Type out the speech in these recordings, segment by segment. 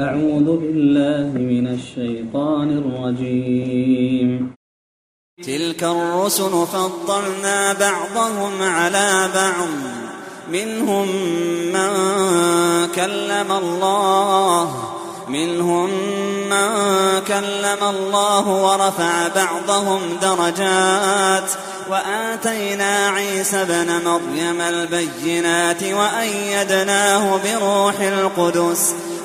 أعوذ بالله من الشيطان الرجيم. تلك الرسل فضلنا بعضهم على بعض. منهم من كلم الله منهم من كلم الله ورفع بعضهم درجات. وآتينا عيسى ابن مريم البينات وأيدناه بروح القدس.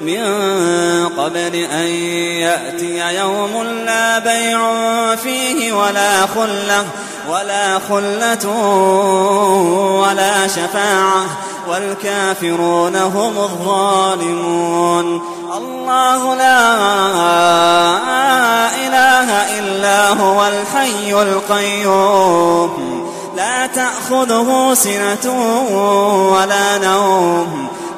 من قبل أن يأتي يوم لا بيع فيه ولا خلة ولا خلة ولا شفاعة والكافرون هم الظالمون. الله لا إله إلا هو الحي القيوم. لا تأخذه سنة ولا نوم.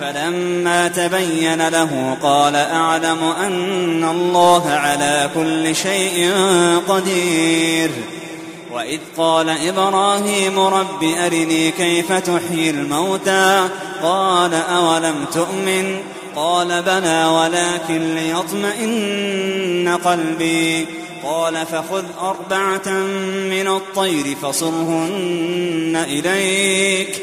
فلما تبين له قال أعلم أن الله على كل شيء قدير. وإذ قال إبراهيم رب أرني كيف تحيي الموتى؟ قال أولم تؤمن؟ قال بلى ولكن ليطمئن قلبي. قال فخذ أربعة من الطير فصرهن إليك.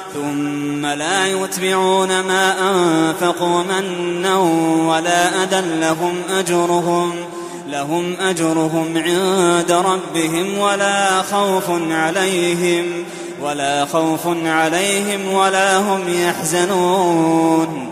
ثم لا يتبعون ما أنفقوا منا ولا أذى لهم أجرهم لهم أجرهم عند ربهم ولا خوف عليهم ولا خوف عليهم ولا هم يحزنون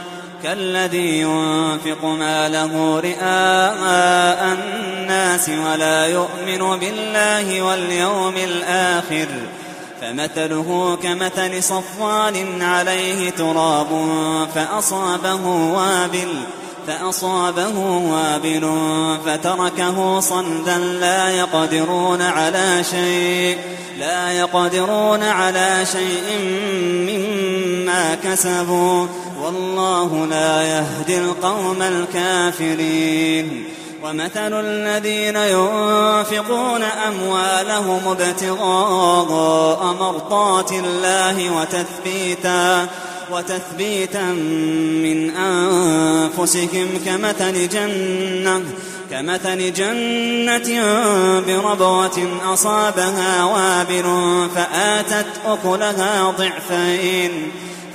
كالذي ينفق ماله رئاء الناس ولا يؤمن بالله واليوم الآخر فمثله كمثل صفوان عليه تراب فأصابه وابل فأصابه وابل فتركه صلدا لا يقدرون على شيء لا يقدرون على شيء مما كسبوا والله لا يهدي القوم الكافرين. ومثل الذين ينفقون أموالهم ابتغاء مرضات الله وتثبيتا وتثبيتا من أنفسهم كمثل جنة كمثل جنة بربوة أصابها وابل فآتت أكلها ضعفين.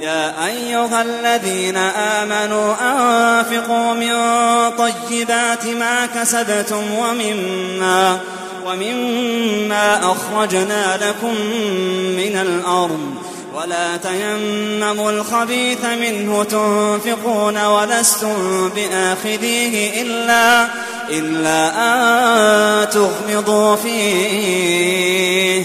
يا أيها الذين آمنوا أنفقوا من طيبات ما كسبتم ومما ومما أخرجنا لكم من الأرض. ولا تيمموا الخبيث منه تنفقون ولستم بآخذيه إلا إلا أن تغمضوا فيه.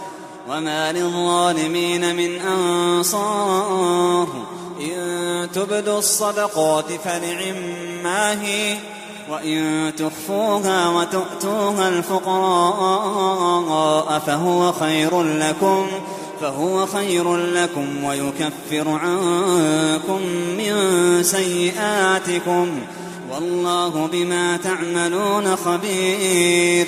وما للظالمين من أنصار. إن تبدوا الصدقات فنعما هي وإن تخفوها وتؤتوها الفقراء فهو خير لكم فهو خير لكم ويكفر عنكم من سيئاتكم. والله بما تعملون خبير.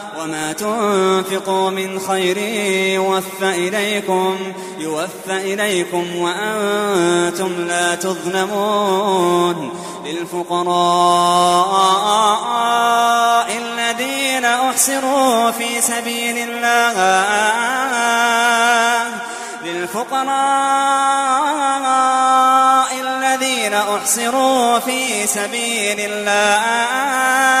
وما تنفقوا من خير يوفى إليكم يوفى إليكم وأنتم لا تظلمون. للفقراء الذين أحسروا في سبيل الله للفقراء الذين أحسروا في سبيل الله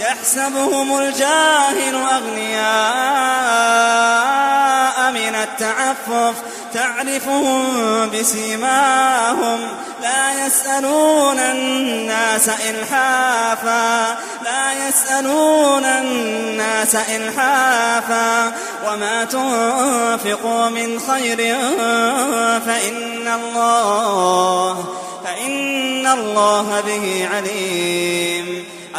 يحسبهم الجاهل أغنياء من التعفف. تعرفهم بسيماهم. لا يسألون الناس إلحافا. لا يسألون الناس إلحافا. وما تنفقوا من خير فإن الله فإن الله به عليم.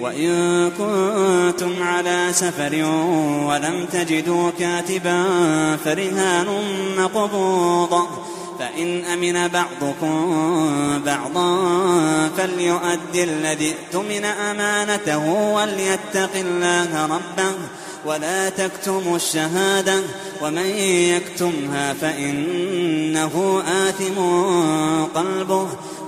وإن كنتم على سفر ولم تجدوا كاتبا فرهان مقبوضة فإن أمن بعضكم بعضا فليؤدي الذي اؤتمن أمانته وليتق الله ربه ولا تكتموا الشهادة ومن يكتمها فإنه آثم قلبه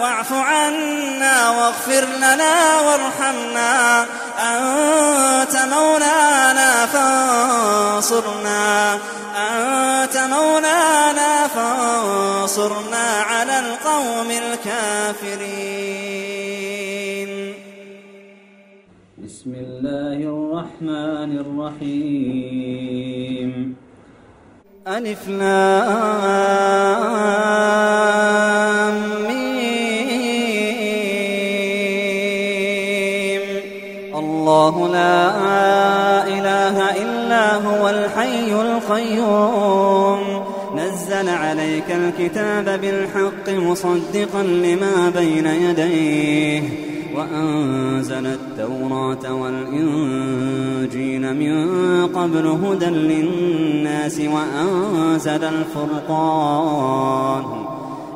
واعف عنا واغفر لنا وارحمنا. أنت مولانا فانصرنا. أنت مولانا فانصرنا على القوم الكافرين. بسم الله الرحمن الرحيم. ألف لام. الله لا إله إلا هو الحي القيوم. نزل عليك الكتاب بالحق مصدقا لما بين يديه. وأنزل التوراة والإنجيل من قبل هدى للناس وأنزل الفرقان.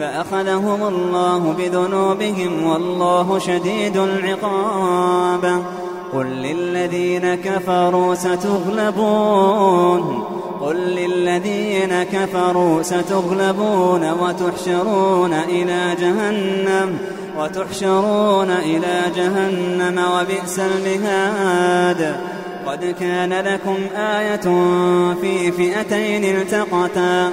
فأخذهم الله بذنوبهم والله شديد العقاب. قل للذين كفروا ستغلبون. قل للذين كفروا ستغلبون وتحشرون إلى جهنم وتحشرون إلى جهنم وبئس المهاد. قد كان لكم آية في فئتين التقتا.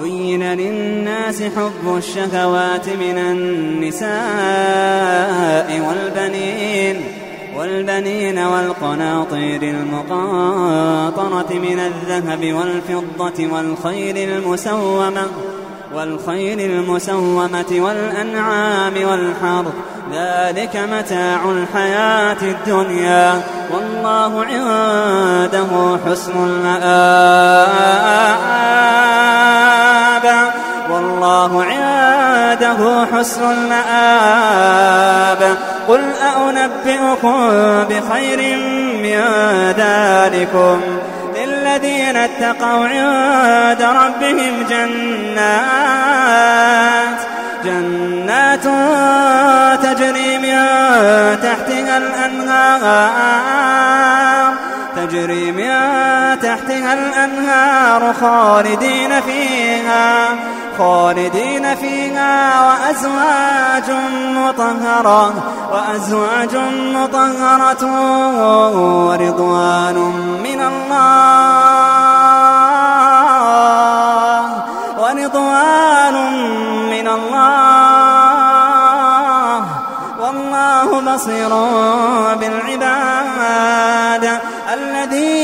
زين للناس حب الشهوات من النساء والبنين والبنين والقناطير المقاطرة من الذهب والفضة والخيل المسومة والخيل المسومة والأنعام والحرث ذلك متاع الحياة الدنيا. والله عنده حسن المآب. والله عنده حسن المآب. قل أنبئكم بخير من ذلكم. للذين اتقوا عند ربهم جنات. جنات تجري من تحتها الأنهار. تجري من تحتها الأنهار خالدين فيها. خالدين فيها وأزواج مطهرة وأزواج مطهرة ورضوان من الله ورضوان من الله. والله بصير بالعباد الذين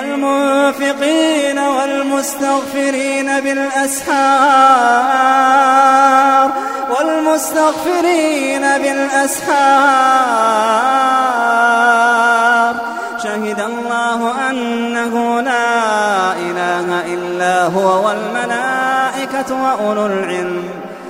والمنفقين والمستغفرين بالأسحار والمستغفرين بالأسحار. شهد الله أنه لا إله إلا هو والملائكة وأولو العلم.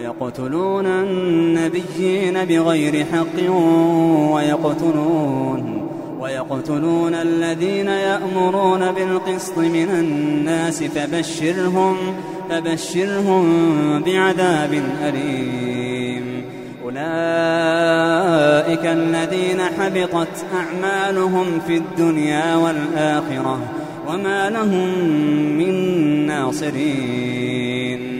ويقتلون النبيين بغير حق ويقتلون ويقتلون الذين يأمرون بالقسط من الناس فبشرهم فبشرهم بعذاب أليم. أولئك الذين حبطت أعمالهم في الدنيا والآخرة وما لهم من ناصرين.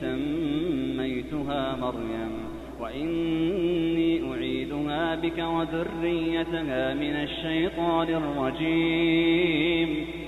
سميتها مريم. وإني أعيدها بك وذريتها من الشيطان الرجيم.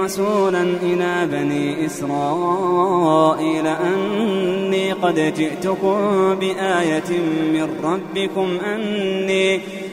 ورسولا إلى بني إسرائيل أني قد جئتكم بآية من ربكم أني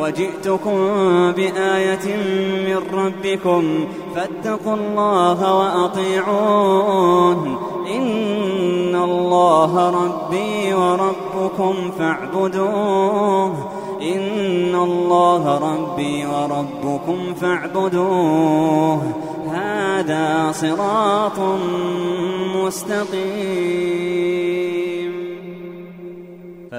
وجئتكم بآية من ربكم فاتقوا الله وأطيعون. إن الله ربي وربكم فاعبدوه. إن الله ربي وربكم فاعبدوه. هذا صراط مستقيم.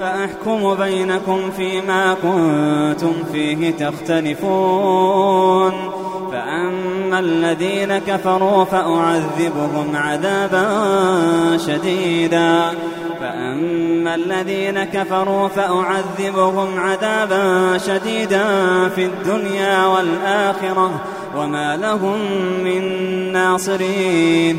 فأحكم بينكم فيما كنتم فيه تختلفون. فأما الذين كفروا فأعذبهم عذابا شديدا. فأما الذين كفروا فأعذبهم عذابا شديدا في الدنيا والآخرة وما لهم من ناصرين.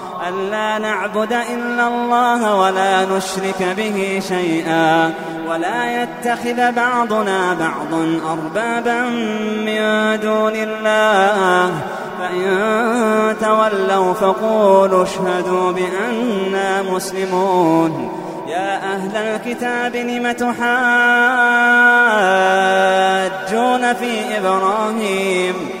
ألا نعبد إلا الله ولا نشرك به شيئا ولا يتخذ بعضنا بعضا أربابا من دون الله. فإن تولوا فقولوا اشهدوا بأننا مسلمون. يا أهل الكتاب لم تحاجون في إبراهيم؟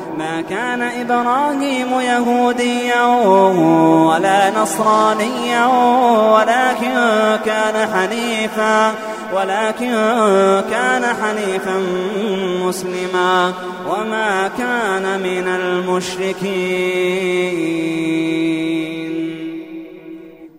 ما كان إبراهيم يهوديا ولا نصرانيا ولكن كان حنيفا ولكن كان حنيفا مسلما. وما كان من المشركين.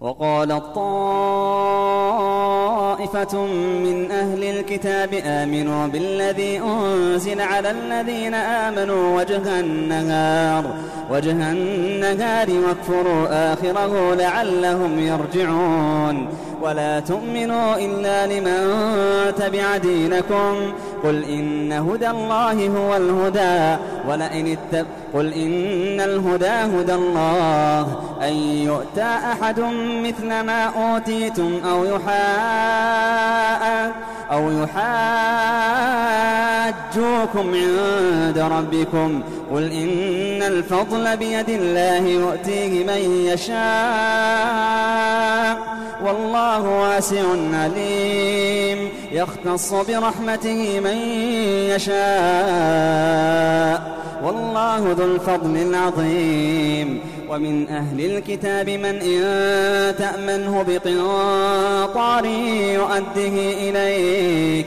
وقالت طائفة من أهل الكتاب آمنوا بالذي أنزل على الذين آمنوا وجه النهار وجه النهار واكفروا آخره لعلهم يرجعون. ولا تؤمنوا إلا لمن تبع دينكم. قل إن هدى الله هو الهدى ولئن اتب قل إن الهدى هدى الله أن يؤتى أحد مثل ما أوتيتم أو يحاء أو يحاجوكم عند ربكم قل إن الفضل بيد الله يؤتيه من يشاء والله واسع عليم يختص برحمته من يشاء والله ذو الفضل العظيم ومن أهل الكتاب من إن تأمنه بقنطار يؤده إليك.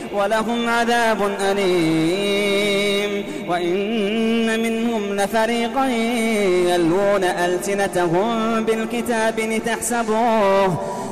ولهم عذاب أليم. وإن منهم لفريقا يلوون ألسنتهم بالكتاب لتحسبوه.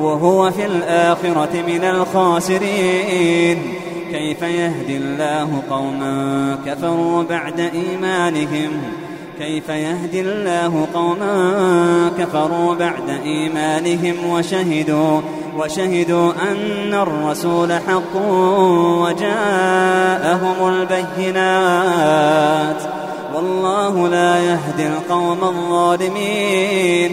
وهو في الآخرة من الخاسرين. كيف يهدي الله قوما كفروا بعد إيمانهم؟ كيف يهدي الله قوما كفروا بعد إيمانهم وشهدوا وشهدوا أن الرسول حق وجاءهم البينات. والله لا يهدي القوم الظالمين.